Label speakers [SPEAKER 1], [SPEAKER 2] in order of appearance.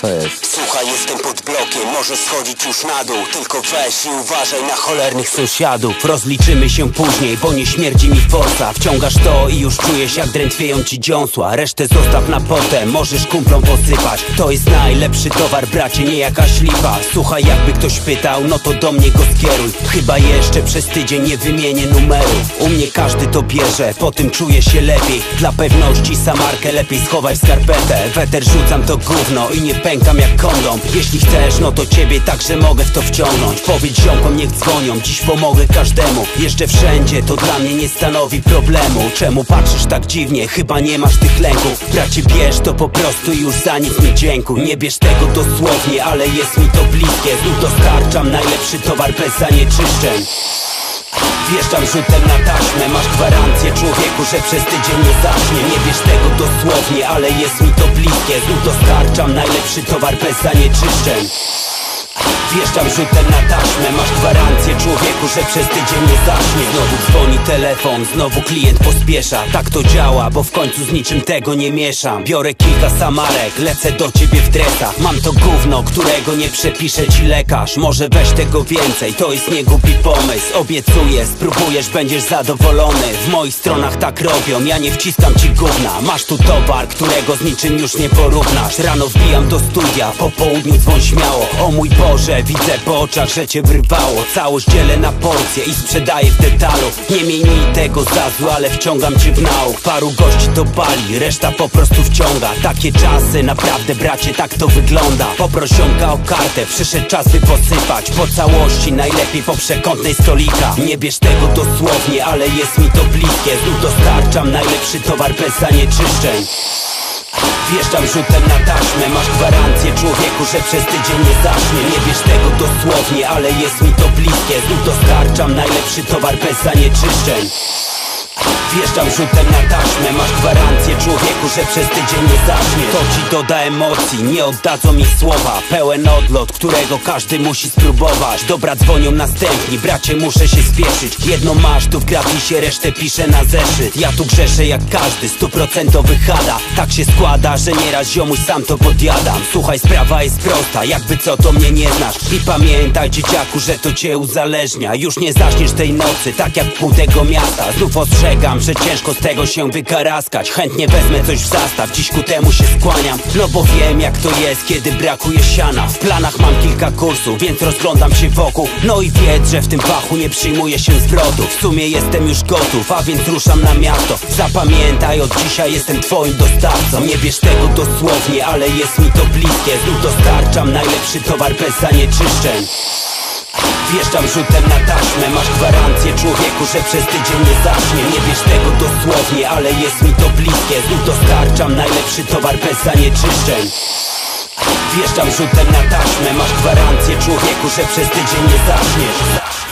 [SPEAKER 1] Co jest?
[SPEAKER 2] Słuchaj, jestem pod blokiem, możesz schodzić już na dół. Tylko weź i uważaj na cholernych sąsiadów. Rozliczymy się później, bo nie śmierdzi mi forsa. Wciągasz to i już czujesz jak drętwieją ci dziąsła. Resztę zostaw na potem, możesz kumplom posypać. To jest najlepszy towar, bracie, nie jakaś lipa. Słuchaj, jakby ktoś pytał, no to do mnie go skieruj. Chyba jeszcze przez tydzień nie wymienię numeru. U mnie każdy to bierze, po tym czuję się lepiej. Dla pewności samarkę lepiej schowaj w skarpetę. Weter rzucam to gówno i nie pękam jak kondom. Jeśli chcesz, no to ciebie także mogę w to wciągnąć. Powiedz ziomkom niech dzwonią, dziś pomogę każdemu. Jeszcze wszędzie, to dla mnie nie stanowi problemu. Czemu patrzysz tak dziwnie, chyba nie masz tych lęków. Bracie bierz to po prostu już za nic nie dziękuj. Nie bierz tego dosłownie, ale jest mi to bliskie. Znów dostarczam najlepszy towar bez zanieczyszczeń Wjeżdżam rzutem na taśmę. Masz gwarancję człowieku, że przez tydzień nie zacznie Nie bierz tego dosłownie, ale jest mi to bliskie. Znów dostarczam najlepszy towar bez zanieczyszczeń Wjeżdżam rzutem na taśmę. Masz gwarancję człowieku, że przez tydzień nie zacznie Znowu dzwoni telefon, znowu klient pospiesza. Tak to działa, bo w końcu z niczym tego nie mieszam. Biorę kilka samarek, lecę do ciebie w dresach. Mam to gówno, którego nie przepisze ci lekarz. Może weź tego więcej, to jest niegłupi pomysł. Obiecuję, spróbujesz, będziesz zadowolony. W moich stronach tak robią, ja nie wciskam ci gówna. Masz tu towar, którego z niczym już nie porównasz. Rano wbijam do studia, po południu dzwoń śmiało. O mój Boże, widzę po oczach, że cię wyrwało. Całość dzielę na porcje i sprzedaję w detalu. Nie miej mi tego za ale wciągam cię w nauk Paru gości to pali, reszta po prostu wciąga. Takie czasy, naprawdę bracie, tak to wygląda. Poprosionka o kartę, przyszedł czas by posypać. Po całości, najlepiej po przekątnej stolika. Nie bierz tego dosłownie, ale jest mi to bliskie. Znów dostarczam najlepszy towar bez zanieczyszczeń Wjeżdżam rzutem na taśmę. Masz gwarancję człowieku, że przez tydzień nie zacznie Nie bierz tego dosłownie, ale jest mi to bliskie. Znów dostarczam najlepszy towar bez zanieczyszczeń Wjeżdżam rzutem na taśmę. Masz gwarancję człowieku, że przez tydzień nie zacznie To ci doda emocji, nie oddadzą mi słowa. Pełen odlot, którego każdy musi spróbować. Dobra, dzwonią następni, bracie muszę się spieszyć. Jedno masz tu w gratisie, resztę piszę na zeszyt. Ja tu grzeszę jak każdy, stuprocentowy hada. Tak się składa, że nieraz ziomuś sam to podjadam. Słuchaj, sprawa jest prosta, jakby co to mnie nie znasz. I pamiętaj dzieciaku, że to cię uzależnia. Już nie zaczniesz tej nocy, tak jak pół tego miasta. Znów ostrzegam, że ciężko z tego się wykaraskać. Chętnie wezmę coś w zastaw, dziś ku temu się skłaniam No bo wiem jak to jest, kiedy brakuje siana. W planach mam kilka kursów, więc rozglądam się wokół. No i wiedz, że w tym fachu nie przyjmuję się zwrotów W sumie jestem już gotów, a więc ruszam na miasto. Zapamiętaj, od dzisiaj jestem twoim dostawcą. Nie bierz tego dosłownie, ale jest mi to bliskie. Znów dostarczam najlepszy towar bez zanieczyszczeń Wjeżdżam rzutem na taśmę. Masz gwarancję człowieku, że przez tydzień nie zacznie Nie bierz tego dosłownie, ale jest mi to bliskie. Znów dostarczam najlepszy towar bez zanieczyszczeń. Wjeżdżam rzutem na taśmę. Masz gwarancję człowieku, że przez tydzień nie zaczniesz